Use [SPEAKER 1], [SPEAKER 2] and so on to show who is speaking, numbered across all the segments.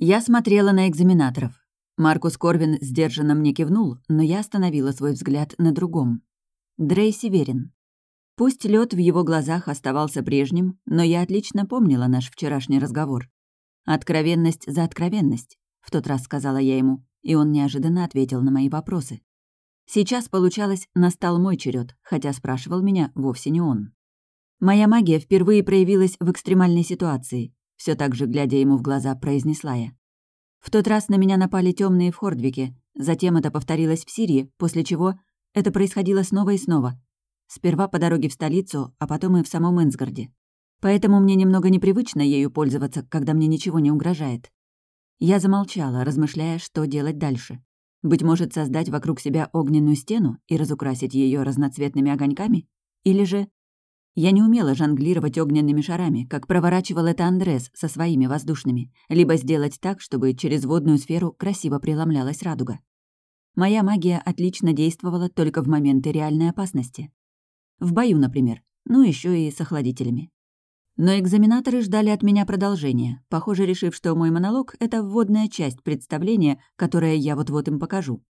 [SPEAKER 1] Я смотрела на экзаменаторов. Маркус Корвин сдержанно мне кивнул, но я остановила свой взгляд на другом. Дрей Северин. Пусть лед в его глазах оставался прежним, но я отлично помнила наш вчерашний разговор. «Откровенность за откровенность», — в тот раз сказала я ему, и он неожиданно ответил на мои вопросы. Сейчас, получалось, настал мой черед, хотя спрашивал меня вовсе не он. Моя магия впервые проявилась в экстремальной ситуации, все так же, глядя ему в глаза, произнесла я. В тот раз на меня напали темные в Хордвике, затем это повторилось в Сирии, после чего это происходило снова и снова. Сперва по дороге в столицу, а потом и в самом Энсгарде. Поэтому мне немного непривычно ею пользоваться, когда мне ничего не угрожает. Я замолчала, размышляя, что делать дальше. Быть может, создать вокруг себя огненную стену и разукрасить ее разноцветными огоньками? Или же я не умела жонглировать огненными шарами, как проворачивал это Андрес со своими воздушными, либо сделать так, чтобы через водную сферу красиво преломлялась радуга. Моя магия отлично действовала только в моменты реальной опасности. В бою, например, ну еще и с охладителями. Но экзаменаторы ждали от меня продолжения, похоже, решив, что мой монолог — это вводная часть представления, которое я вот-вот им покажу.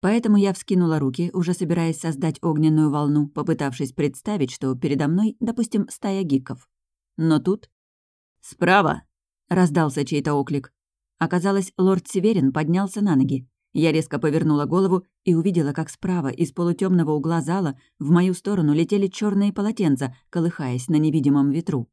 [SPEAKER 1] Поэтому я вскинула руки, уже собираясь создать огненную волну, попытавшись представить, что передо мной, допустим, стая гиков. Но тут... «Справа!» — раздался чей-то оклик. Оказалось, лорд Северин поднялся на ноги. Я резко повернула голову и увидела, как справа из полутемного угла зала в мою сторону летели черные полотенца, колыхаясь на невидимом ветру.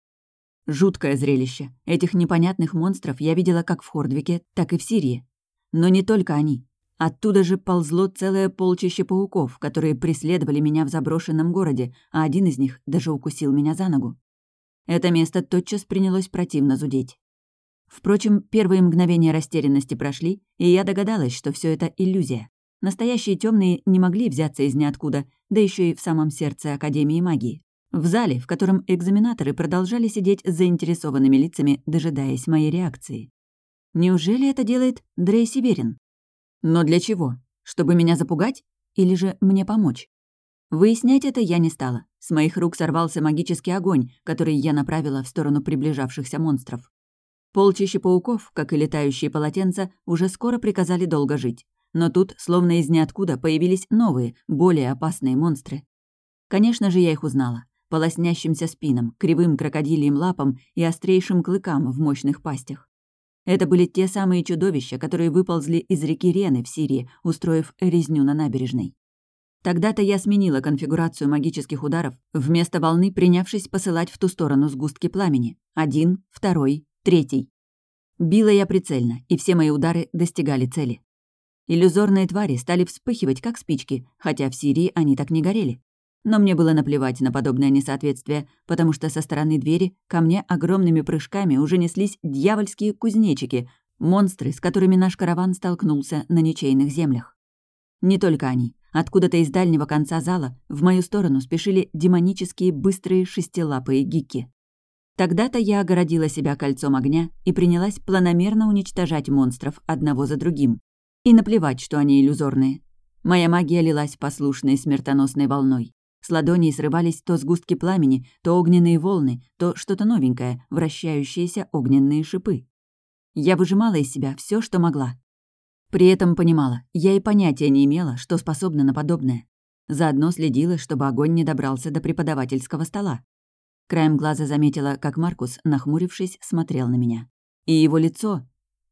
[SPEAKER 1] Жуткое зрелище. Этих непонятных монстров я видела как в Хордвике, так и в Сирии. Но не только они. Оттуда же ползло целое полчище пауков, которые преследовали меня в заброшенном городе, а один из них даже укусил меня за ногу. Это место тотчас принялось противно зудеть. Впрочем, первые мгновения растерянности прошли, и я догадалась, что все это иллюзия. Настоящие темные не могли взяться из ниоткуда, да еще и в самом сердце Академии магии. В зале, в котором экзаменаторы продолжали сидеть с заинтересованными лицами, дожидаясь моей реакции. Неужели это делает Дрей Северин? Но для чего? Чтобы меня запугать? Или же мне помочь? Выяснять это я не стала. С моих рук сорвался магический огонь, который я направила в сторону приближавшихся монстров. Полчища пауков, как и летающие полотенца, уже скоро приказали долго жить. Но тут, словно из ниоткуда, появились новые, более опасные монстры. Конечно же, я их узнала. По лоснящимся спинам, кривым крокодильям лапам и острейшим клыкам в мощных пастях. Это были те самые чудовища, которые выползли из реки Рены в Сирии, устроив резню на набережной. Тогда-то я сменила конфигурацию магических ударов, вместо волны принявшись посылать в ту сторону сгустки пламени. Один, второй, третий. Била я прицельно, и все мои удары достигали цели. Иллюзорные твари стали вспыхивать, как спички, хотя в Сирии они так не горели. Но мне было наплевать на подобное несоответствие, потому что со стороны двери ко мне огромными прыжками уже неслись дьявольские кузнечики, монстры, с которыми наш караван столкнулся на ничейных землях. Не только они. Откуда-то из дальнего конца зала в мою сторону спешили демонические быстрые шестилапые гики. Тогда-то я огородила себя кольцом огня и принялась планомерно уничтожать монстров одного за другим. И наплевать, что они иллюзорные. Моя магия лилась послушной смертоносной волной. С ладоней срывались то сгустки пламени, то огненные волны, то что-то новенькое, вращающиеся огненные шипы. Я выжимала из себя все, что могла. При этом понимала, я и понятия не имела, что способна на подобное. Заодно следила, чтобы огонь не добрался до преподавательского стола. Краем глаза заметила, как Маркус, нахмурившись, смотрел на меня. И его лицо...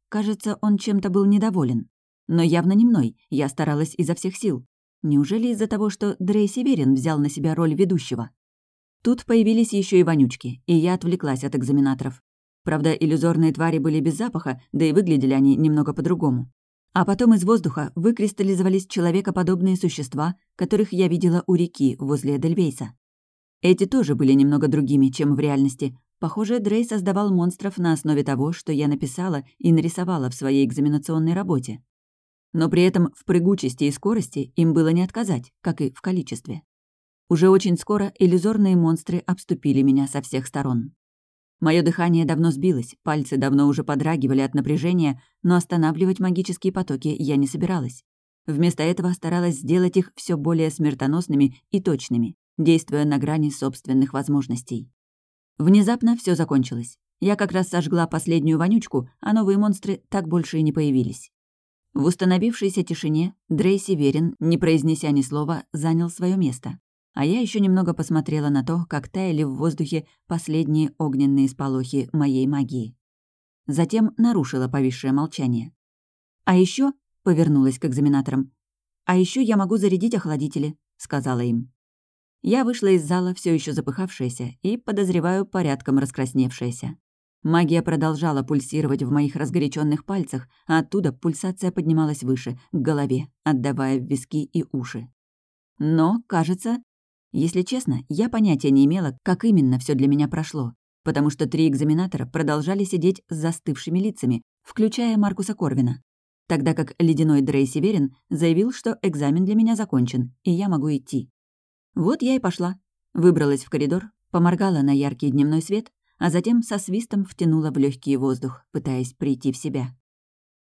[SPEAKER 1] Кажется, он чем-то был недоволен. Но явно не мной, я старалась изо всех сил. Неужели из-за того, что Дрей Северин взял на себя роль ведущего? Тут появились еще и вонючки, и я отвлеклась от экзаменаторов. Правда, иллюзорные твари были без запаха, да и выглядели они немного по-другому. А потом из воздуха выкристаллизовались человекоподобные существа, которых я видела у реки возле Эдельвейса. Эти тоже были немного другими, чем в реальности. Похоже, Дрей создавал монстров на основе того, что я написала и нарисовала в своей экзаменационной работе но при этом в прыгучести и скорости им было не отказать, как и в количестве. Уже очень скоро иллюзорные монстры обступили меня со всех сторон. Мое дыхание давно сбилось, пальцы давно уже подрагивали от напряжения, но останавливать магические потоки я не собиралась. Вместо этого старалась сделать их все более смертоносными и точными, действуя на грани собственных возможностей. Внезапно все закончилось. Я как раз сожгла последнюю вонючку, а новые монстры так больше и не появились. В установившейся тишине Дрейси Верин, не произнеся ни слова, занял свое место. А я еще немного посмотрела на то, как таяли в воздухе последние огненные сполохи моей магии. Затем нарушила повисшее молчание. «А еще повернулась к экзаменаторам. «А еще я могу зарядить охладители», — сказала им. Я вышла из зала, все еще запыхавшаяся и, подозреваю, порядком раскрасневшаяся. Магия продолжала пульсировать в моих разгоряченных пальцах, а оттуда пульсация поднималась выше, к голове, отдавая в виски и уши. Но, кажется, если честно, я понятия не имела, как именно все для меня прошло, потому что три экзаменатора продолжали сидеть с застывшими лицами, включая Маркуса Корвина. Тогда как ледяной Дрей Северин заявил, что экзамен для меня закончен, и я могу идти. Вот я и пошла. Выбралась в коридор, поморгала на яркий дневной свет, а затем со свистом втянула в легкий воздух, пытаясь прийти в себя.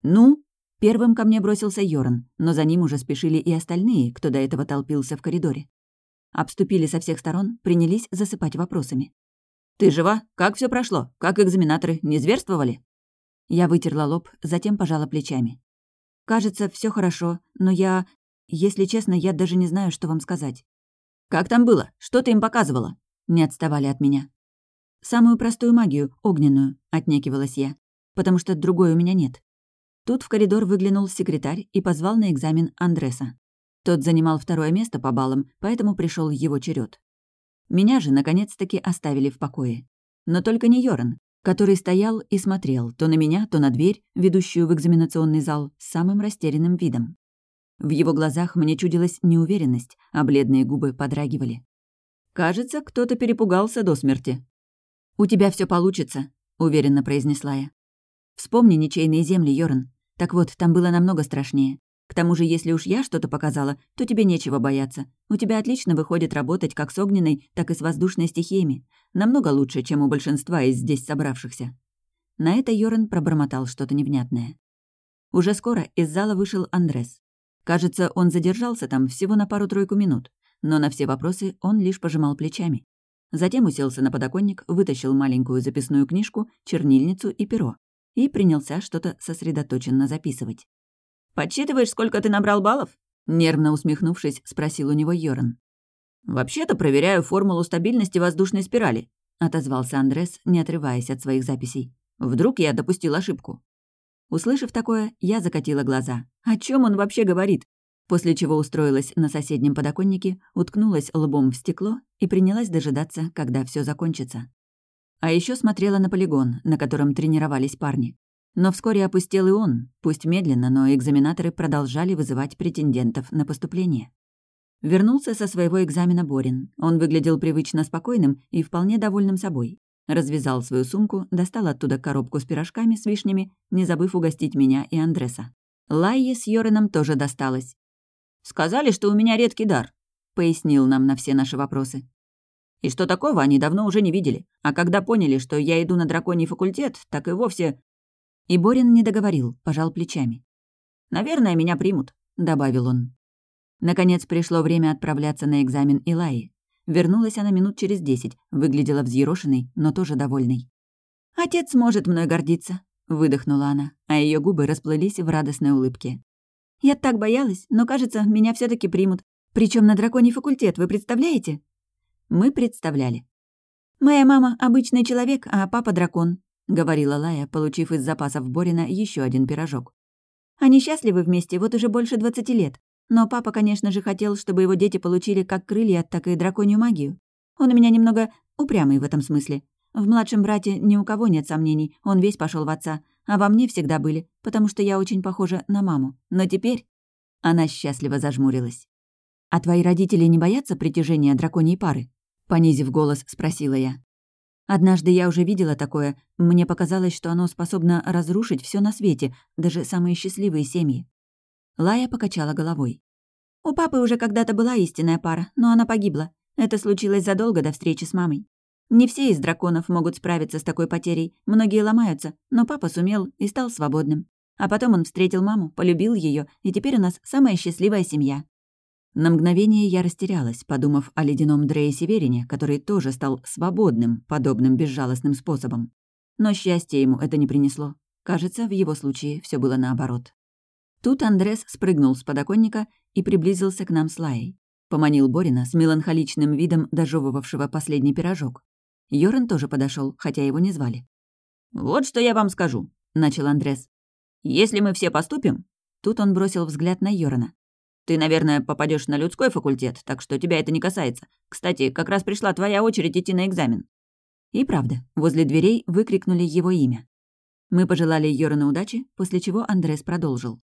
[SPEAKER 1] «Ну?» Первым ко мне бросился Йорн, но за ним уже спешили и остальные, кто до этого толпился в коридоре. Обступили со всех сторон, принялись засыпать вопросами. «Ты жива? Как все прошло? Как экзаменаторы? Не зверствовали?» Я вытерла лоб, затем пожала плечами. «Кажется, все хорошо, но я... Если честно, я даже не знаю, что вам сказать». «Как там было? Что ты им показывала?» Не отставали от меня. «Самую простую магию, огненную», — отнекивалась я, «потому что другой у меня нет». Тут в коридор выглянул секретарь и позвал на экзамен Андреса. Тот занимал второе место по баллам, поэтому пришел его черед. Меня же, наконец-таки, оставили в покое. Но только не Йоран, который стоял и смотрел то на меня, то на дверь, ведущую в экзаменационный зал, с самым растерянным видом. В его глазах мне чудилась неуверенность, а бледные губы подрагивали. «Кажется, кто-то перепугался до смерти», «У тебя все получится», — уверенно произнесла я. «Вспомни ничейные земли, Йорн. Так вот, там было намного страшнее. К тому же, если уж я что-то показала, то тебе нечего бояться. У тебя отлично выходит работать как с огненной, так и с воздушной стихиями. Намного лучше, чем у большинства из здесь собравшихся». На это Йорн пробормотал что-то невнятное. Уже скоро из зала вышел Андрес. Кажется, он задержался там всего на пару-тройку минут, но на все вопросы он лишь пожимал плечами. Затем уселся на подоконник, вытащил маленькую записную книжку, чернильницу и перо и принялся что-то сосредоточенно записывать. «Подсчитываешь, сколько ты набрал баллов?» Нервно усмехнувшись, спросил у него Йоран. «Вообще-то проверяю формулу стабильности воздушной спирали», отозвался Андрес, не отрываясь от своих записей. «Вдруг я допустил ошибку?» Услышав такое, я закатила глаза. О чем он вообще говорит? После чего устроилась на соседнем подоконнике, уткнулась лбом в стекло и принялась дожидаться, когда все закончится. А еще смотрела на полигон, на котором тренировались парни. Но вскоре опустел и он, пусть медленно, но экзаменаторы продолжали вызывать претендентов на поступление. Вернулся со своего экзамена Борин. Он выглядел привычно спокойным и вполне довольным собой. Развязал свою сумку, достал оттуда коробку с пирожками с вишнями, не забыв угостить меня и Андреса. Лайе с Йореном тоже досталось. «Сказали, что у меня редкий дар», — пояснил нам на все наши вопросы. И что такого они давно уже не видели. А когда поняли, что я иду на драконий факультет, так и вовсе... И Борин не договорил, пожал плечами. «Наверное, меня примут», — добавил он. Наконец пришло время отправляться на экзамен Илаи. Вернулась она минут через десять, выглядела взъерошенной, но тоже довольной. «Отец может мной гордиться», — выдохнула она, а ее губы расплылись в радостной улыбке. Я так боялась, но, кажется, меня все таки примут. Причем на драконий факультет, вы представляете?» Мы представляли. «Моя мама — обычный человек, а папа — дракон», — говорила Лая, получив из запасов Борина еще один пирожок. «Они счастливы вместе вот уже больше двадцати лет. Но папа, конечно же, хотел, чтобы его дети получили как крылья, так и драконью магию. Он у меня немного упрямый в этом смысле. В младшем брате ни у кого нет сомнений, он весь пошел в отца, а во мне всегда были, потому что я очень похожа на маму. Но теперь...» Она счастливо зажмурилась. «А твои родители не боятся притяжения драконьей пары?» Понизив голос, спросила я. «Однажды я уже видела такое. Мне показалось, что оно способно разрушить все на свете, даже самые счастливые семьи». Лая покачала головой. «У папы уже когда-то была истинная пара, но она погибла. Это случилось задолго до встречи с мамой. Не все из драконов могут справиться с такой потерей, многие ломаются, но папа сумел и стал свободным. А потом он встретил маму, полюбил ее, и теперь у нас самая счастливая семья. На мгновение я растерялась, подумав о ледяном Дрее Северине, который тоже стал свободным, подобным безжалостным способом. Но счастья ему это не принесло. Кажется, в его случае все было наоборот. Тут Андрес спрыгнул с подоконника и приблизился к нам с Лаей. Поманил Борина с меланхоличным видом дожевывавшего последний пирожок. Йоран тоже подошел, хотя его не звали. «Вот что я вам скажу», — начал Андрес. «Если мы все поступим...» Тут он бросил взгляд на Йорана. «Ты, наверное, попадешь на людской факультет, так что тебя это не касается. Кстати, как раз пришла твоя очередь идти на экзамен». И правда, возле дверей выкрикнули его имя. Мы пожелали Йорану удачи, после чего Андрес продолжил.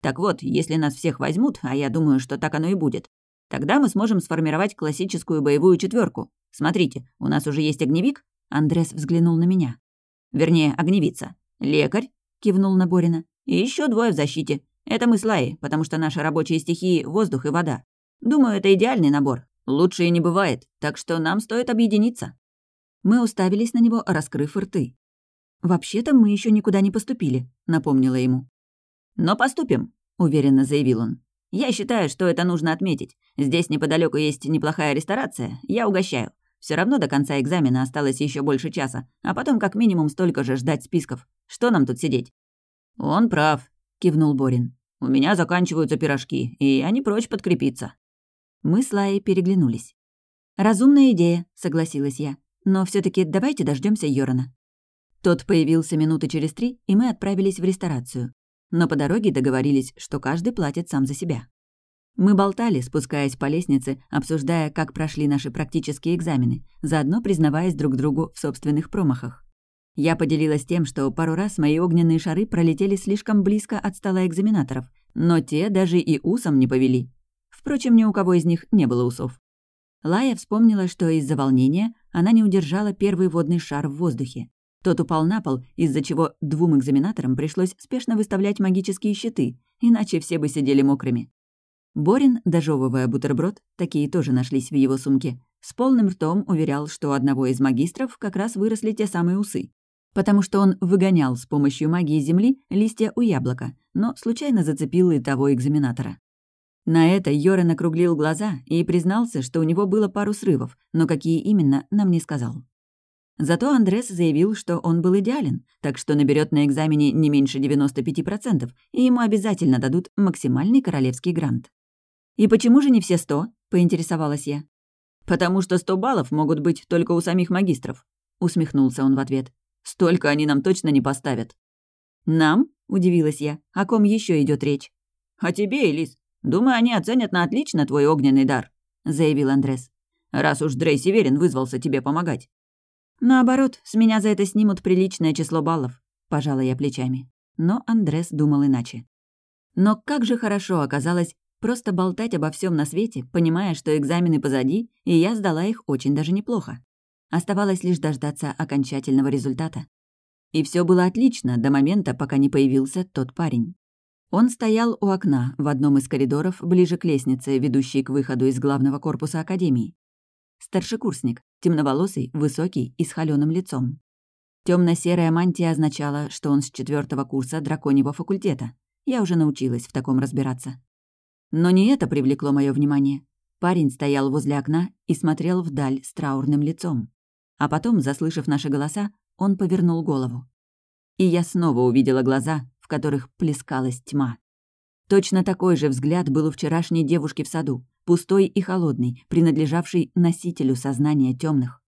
[SPEAKER 1] «Так вот, если нас всех возьмут, а я думаю, что так оно и будет, тогда мы сможем сформировать классическую боевую четверку. Смотрите, у нас уже есть огневик?» Андрес взглянул на меня. Вернее, огневица. Лекарь, кивнул на Борина. И еще двое в защите. Это мы с Лаей, потому что наши рабочие стихии — воздух и вода. Думаю, это идеальный набор. Лучше и не бывает, так что нам стоит объединиться». Мы уставились на него, раскрыв рты. «Вообще-то мы еще никуда не поступили», — напомнила ему. «Но поступим», — уверенно заявил он. «Я считаю, что это нужно отметить. Здесь неподалеку есть неплохая ресторация, я угощаю. Все равно до конца экзамена осталось еще больше часа, а потом как минимум столько же ждать списков. Что нам тут сидеть?» «Он прав», — кивнул Борин. «У меня заканчиваются пирожки, и я не прочь подкрепиться». Мы с Лаей переглянулись. «Разумная идея», — согласилась я. «Но все таки давайте дождемся Йорона». Тот появился минуты через три, и мы отправились в ресторацию. Но по дороге договорились, что каждый платит сам за себя. Мы болтали, спускаясь по лестнице, обсуждая, как прошли наши практические экзамены, заодно признаваясь друг другу в собственных промахах. Я поделилась тем, что пару раз мои огненные шары пролетели слишком близко от стола экзаменаторов, но те даже и усом не повели. Впрочем, ни у кого из них не было усов. Лая вспомнила, что из-за волнения она не удержала первый водный шар в воздухе. Тот упал на пол, из-за чего двум экзаменаторам пришлось спешно выставлять магические щиты, иначе все бы сидели мокрыми. Борин, дожевывая бутерброд, такие тоже нашлись в его сумке, с полным ртом уверял, что у одного из магистров как раз выросли те самые усы. Потому что он выгонял с помощью магии Земли листья у яблока, но случайно зацепил и того экзаменатора. На это Йорен округлил глаза и признался, что у него было пару срывов, но какие именно, нам не сказал. Зато Андрес заявил, что он был идеален, так что наберет на экзамене не меньше 95%, и ему обязательно дадут максимальный королевский грант. «И почему же не все сто?» — поинтересовалась я. «Потому что сто баллов могут быть только у самих магистров», — усмехнулся он в ответ. «Столько они нам точно не поставят». «Нам?» — удивилась я. «О ком еще идет речь?» «О тебе, Элис. Думаю, они оценят на отлично твой огненный дар», — заявил Андрес. «Раз уж Дрей Северин вызвался тебе помогать». «Наоборот, с меня за это снимут приличное число баллов», — пожала я плечами. Но Андрес думал иначе. Но как же хорошо оказалось, Просто болтать обо всем на свете, понимая, что экзамены позади, и я сдала их очень даже неплохо. Оставалось лишь дождаться окончательного результата. И все было отлично до момента, пока не появился тот парень. Он стоял у окна в одном из коридоров, ближе к лестнице, ведущей к выходу из главного корпуса Академии. Старшекурсник, темноволосый, высокий и с холёным лицом. темно серая мантия означала, что он с четвертого курса драконьего факультета. Я уже научилась в таком разбираться. Но не это привлекло мое внимание. Парень стоял возле окна и смотрел вдаль с траурным лицом. А потом, заслышав наши голоса, он повернул голову. И я снова увидела глаза, в которых плескалась тьма. Точно такой же взгляд был у вчерашней девушки в саду, пустой и холодный, принадлежавший носителю сознания темных.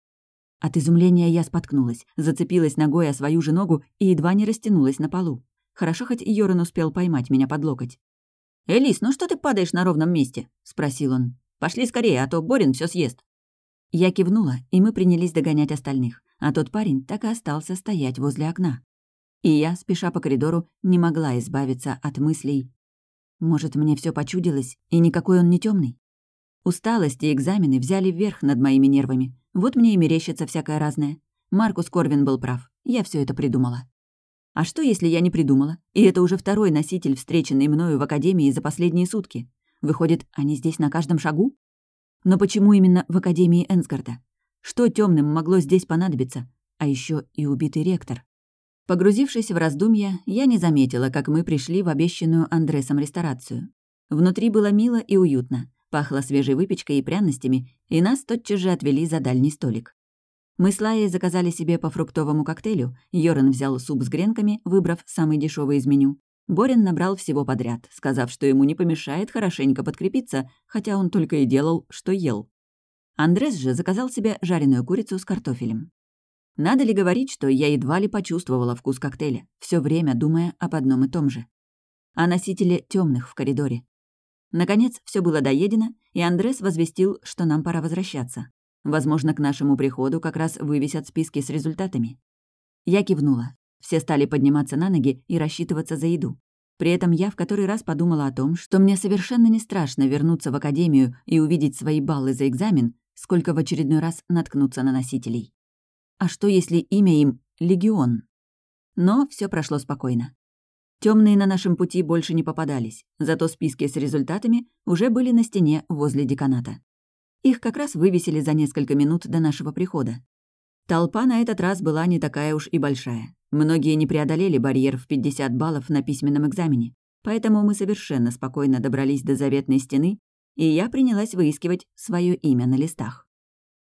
[SPEAKER 1] От изумления я споткнулась, зацепилась ногой о свою же ногу и едва не растянулась на полу. Хорошо, хоть Йоран успел поймать меня под локоть. «Элис, ну что ты падаешь на ровном месте?» — спросил он. «Пошли скорее, а то Борин все съест». Я кивнула, и мы принялись догонять остальных, а тот парень так и остался стоять возле окна. И я, спеша по коридору, не могла избавиться от мыслей. Может, мне все почудилось, и никакой он не темный? Усталость и экзамены взяли вверх над моими нервами. Вот мне и мерещится всякое разное. Маркус Корвин был прав. Я все это придумала. А что, если я не придумала? И это уже второй носитель, встреченный мною в Академии за последние сутки. Выходит, они здесь на каждом шагу? Но почему именно в Академии Энсгарда? Что темным могло здесь понадобиться? А еще и убитый ректор. Погрузившись в раздумья, я не заметила, как мы пришли в обещанную Андресом ресторацию. Внутри было мило и уютно, пахло свежей выпечкой и пряностями, и нас тотчас же отвели за дальний столик. Мы с Лаей заказали себе по фруктовому коктейлю, Йоран взял суп с гренками, выбрав самый дешевый из меню. Борин набрал всего подряд, сказав, что ему не помешает хорошенько подкрепиться, хотя он только и делал, что ел. Андрес же заказал себе жареную курицу с картофелем. Надо ли говорить, что я едва ли почувствовала вкус коктейля, все время думая об одном и том же. О носителе темных в коридоре. Наконец, все было доедено, и Андрес возвестил, что нам пора возвращаться. Возможно, к нашему приходу как раз вывесят списки с результатами. Я кивнула. Все стали подниматься на ноги и рассчитываться за еду. При этом я в который раз подумала о том, что мне совершенно не страшно вернуться в академию и увидеть свои баллы за экзамен, сколько в очередной раз наткнуться на носителей. А что, если имя им — Легион? Но все прошло спокойно. Темные на нашем пути больше не попадались, зато списки с результатами уже были на стене возле деканата. Их как раз вывесили за несколько минут до нашего прихода. Толпа на этот раз была не такая уж и большая. Многие не преодолели барьер в 50 баллов на письменном экзамене, поэтому мы совершенно спокойно добрались до заветной стены, и я принялась выискивать свое имя на листах.